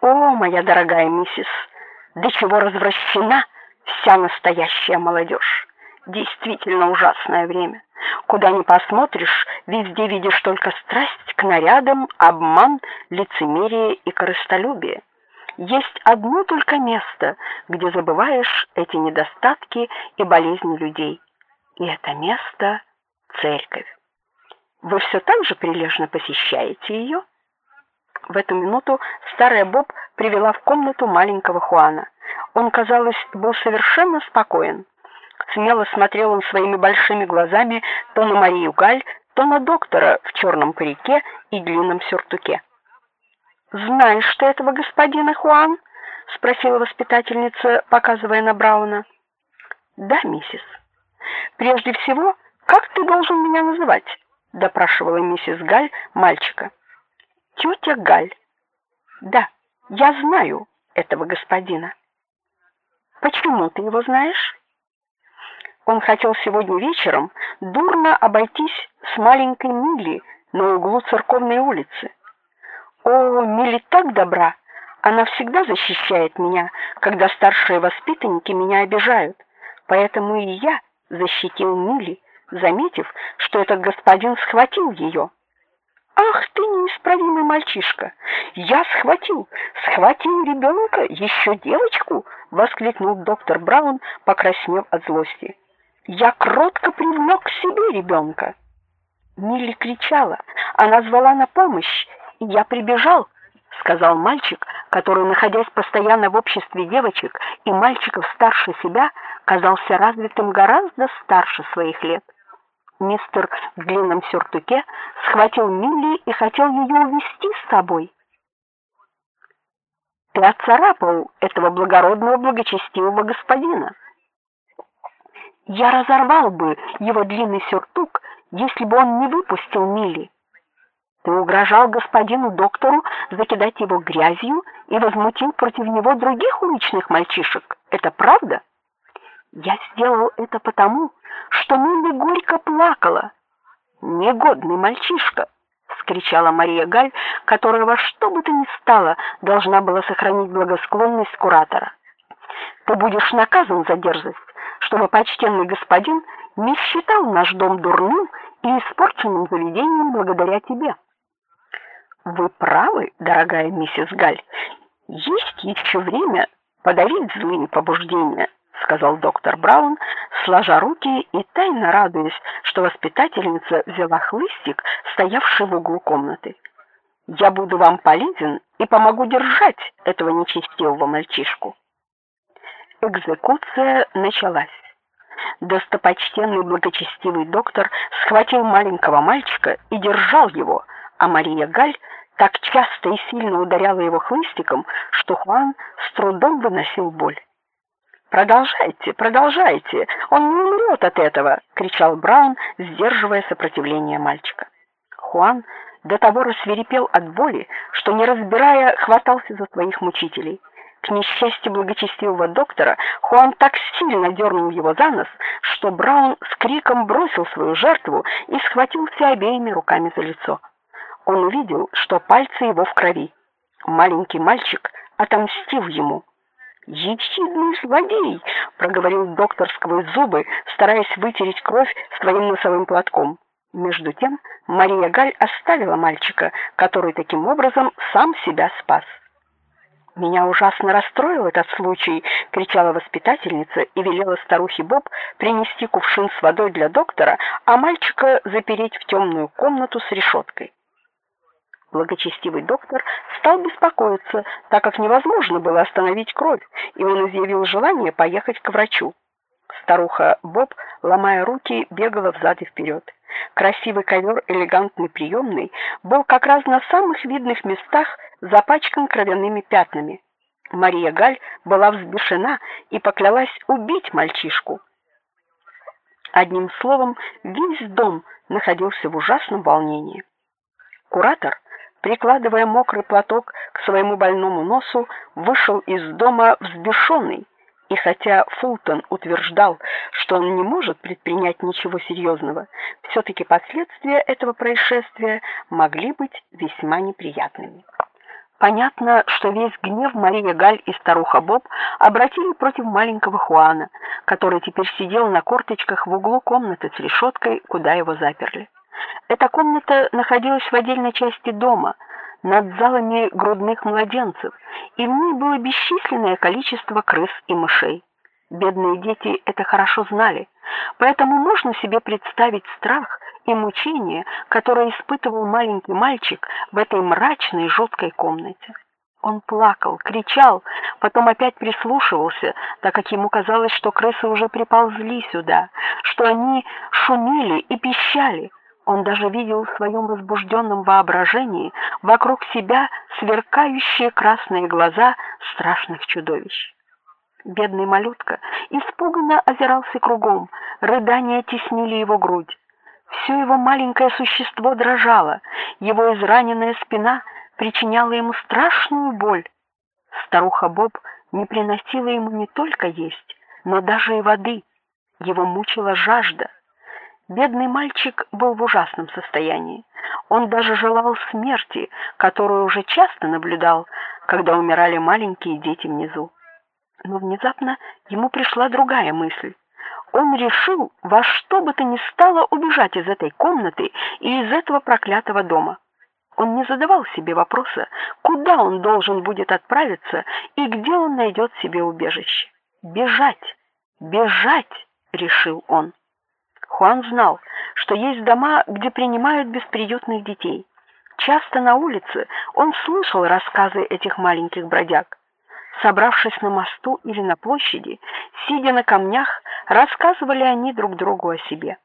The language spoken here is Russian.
О, моя дорогая миссис, до чего развращена вся настоящая молодежь. Действительно ужасное время. Куда ни посмотришь, везде видишь только страсть к нарядам, обман, лицемерие и корыстолюбие. Есть одно только место, где забываешь эти недостатки и болезни людей. И это место церковь. Вы все так же прилежно посещаете ее?» В эту минуту старая Боб привела в комнату маленького Хуана. Он, казалось, был совершенно спокоен. Смело смотрел он своими большими глазами то на Марию Галь, то на доктора в черном парике и длинном сюртуке. "Знаешь ты этого господина Хуан?" спросила воспитательница, показывая на Брауна. "Да, миссис. Прежде всего, как ты должен меня называть?" допрашивала миссис Галь мальчика. Тетя Галь. Да, я знаю этого господина. Почему ты его знаешь? Он хотел сегодня вечером дурно обойтись с маленькой Милли на углу церковной улицы. О, Милли так добра. Она всегда защищает меня, когда старшие воспитанники меня обижают. Поэтому и я защитил Милли, заметив, что этот господин схватил ее. Ах ты неисправимый мальчишка! Я схватил, схватил ребенка, еще девочку, воскликнул доктор Браун, покраснев от злости. Я кротко привлек к себе ребенка!» Милли кричала, она звала на помощь, и я прибежал, сказал мальчик, который, находясь постоянно в обществе девочек и мальчиков старше себя, казался развитым гораздо старше своих лет. Мистер в длинном сюртуке схватил Милли и хотел ее увести с собой. Ты оцарапал этого благородного благочестивого господина. Я разорвал бы его длинный сюртук, если бы он не выпустил Милли. Ты угрожал господину доктору закидать его грязью и возмутил против него других уличных мальчишек. Это правда? Я сделал это потому, что Милли горько плакала. Негодный мальчишка, вскричала Мария Галь, которая во что бы то ни стало должна была сохранить благосклонность куратора. Ты будешь наказан за дерзость, чтобы почтенный господин не считал наш дом дурным и испорченным заведением благодаря тебе. Вы правы, дорогая миссис Галь. Есть еще время подавить злые побуждения сказал доктор Браун, сложа руки и тайно радуясь, что воспитательница взяла хлыстик, стоявший в углу комнаты. Я буду вам полезен и помогу держать этого нечестивого мальчишку. Экзекуция началась. Достопочтенный благочестивый доктор схватил маленького мальчика и держал его, а Мария Галь так часто и сильно ударяла его хлыстиком, что Хуан с трудом выносил боль. Продолжайте, продолжайте. Он не умрет от этого, кричал Браун, сдерживая сопротивление мальчика. Хуан до того рассвирепел от боли, что не разбирая, хватался за своих мучителей. К несчастью благочестивого доктора, Хуан так сильно дернул его за нос, что Браун с криком бросил свою жертву и схватился обеими руками за лицо. Он увидел, что пальцы его в крови. Маленький мальчик отомстил ему. "Ехидный злодей", проговорил доктор сквозь зубы, стараясь вытереть кровь своим носовым платком. Между тем Мария Галь оставила мальчика, который таким образом сам себя спас. Меня ужасно расстроил этот случай, кричала воспитательница и велела старухе Боб принести кувшин с водой для доктора, а мальчика запереть в темную комнату с решеткой. Благочестивый доктор стал беспокоиться, так как невозможно было остановить кровь, и он изъявил желание поехать к врачу. Старуха Боб, ломая руки, бегала взад и вперед. Красивый ковер элегантный приемный был как раз на самых видных местах запачкан кровяными пятнами. Мария Галь была взбешена и поклялась убить мальчишку. Одним словом, весь дом находился в ужасном волнении. Куратор прикладывая мокрый платок к своему больному носу, вышел из дома взбешенный. И хотя Фултон утверждал, что он не может предпринять ничего серьезного, все таки последствия этого происшествия могли быть весьма неприятными. Понятно, что весь гнев Мария Галь и старуха Боб обратили против маленького Хуана, который теперь сидел на корточках в углу комнаты с решеткой, куда его заперли. Эта комната находилась в отдельной части дома, над залами грудных младенцев, и в ней было бесчисленное количество крыс и мышей. Бедные дети это хорошо знали, поэтому можно себе представить страх и мучение, которое испытывал маленький мальчик в этой мрачной жуткой комнате. Он плакал, кричал, потом опять прислушивался, так как ему казалось, что крысы уже приползли сюда, что они шумели и пищали. Он даже видел в своем возбужденном воображении вокруг себя сверкающие красные глаза страшных чудовищ. Бедный малютка испуганно озирался кругом, рыдания теснили его грудь. Все его маленькое существо дрожало, его израненная спина причиняла ему страшную боль. Старуха Боб не приносила ему не только есть, но даже и воды. Его мучила жажда. Бедный мальчик был в ужасном состоянии. Он даже желал смерти, которую уже часто наблюдал, когда умирали маленькие дети внизу. Но внезапно ему пришла другая мысль. Он решил во что бы то ни стало убежать из этой комнаты и из этого проклятого дома. Он не задавал себе вопроса, куда он должен будет отправиться и где он найдет себе убежище. Бежать, бежать, решил он. Хуан знал, что есть дома, где принимают бесприютных детей. Часто на улице он слышал рассказы этих маленьких бродяг. Собравшись на мосту или на площади, сидя на камнях, рассказывали они друг другу о себе.